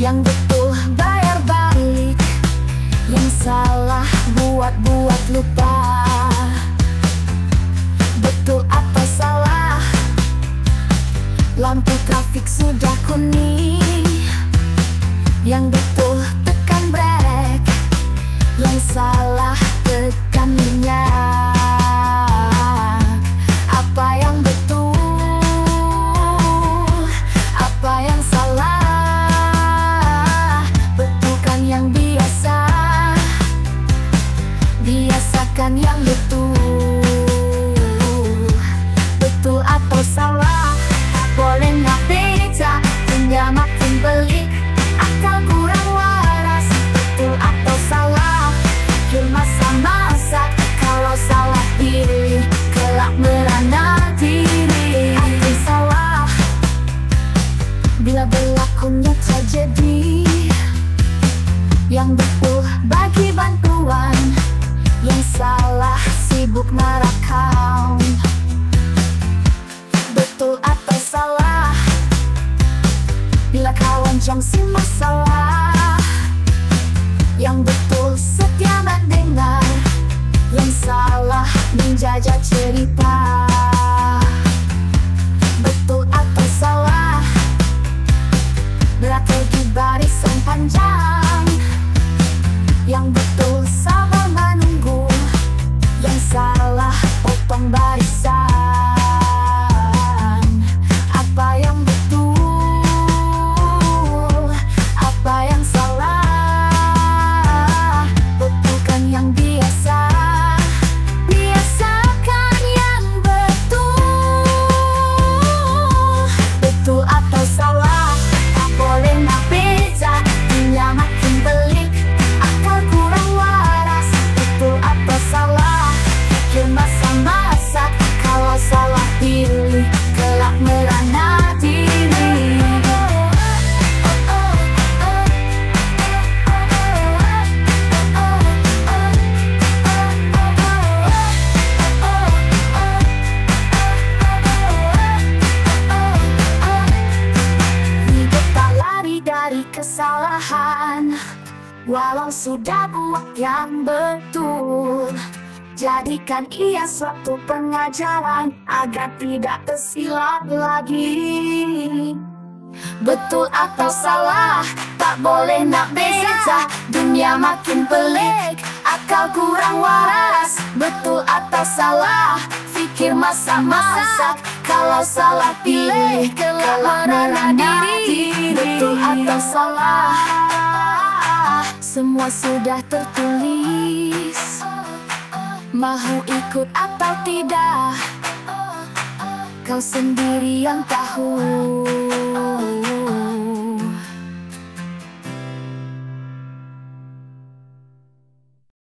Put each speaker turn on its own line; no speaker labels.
Yang betul bayar balik. Yang salah buat-buat lupa. Betul apa salah? Lampu trafik sudah kuning. Yang betul tekan brek Yang salah Yang betul. Betul atau salah Tak boleh nak beza Dunia makin pelik Akal kurang waras. Betul atau salah Pikir masa-masa. Kalau salah pilih Kelak merana diri. Akal salah Bila berlakunya tragedi. Yang betul bagi bantuan Yang salah sibuk merakam Betul atau salah? Bila kawan jongsi masalah. Yang betul setia mendengar. Yang salah menjajah cerita kesalahan Walau sudah buat yang betul. Jadikan ia suatu pengajaran Agar tidak tersilap lagi. Betul atau salah Tak boleh nak beza. Dunia makin pelik Akal kurang waras. Betul atau salah Fikir masa-masa Kalau salah pilih Kelak merana diri. Betul atau salah? Semua sudah tertulis. Mahu ikut atau tidak? Kau sendiri yang tahu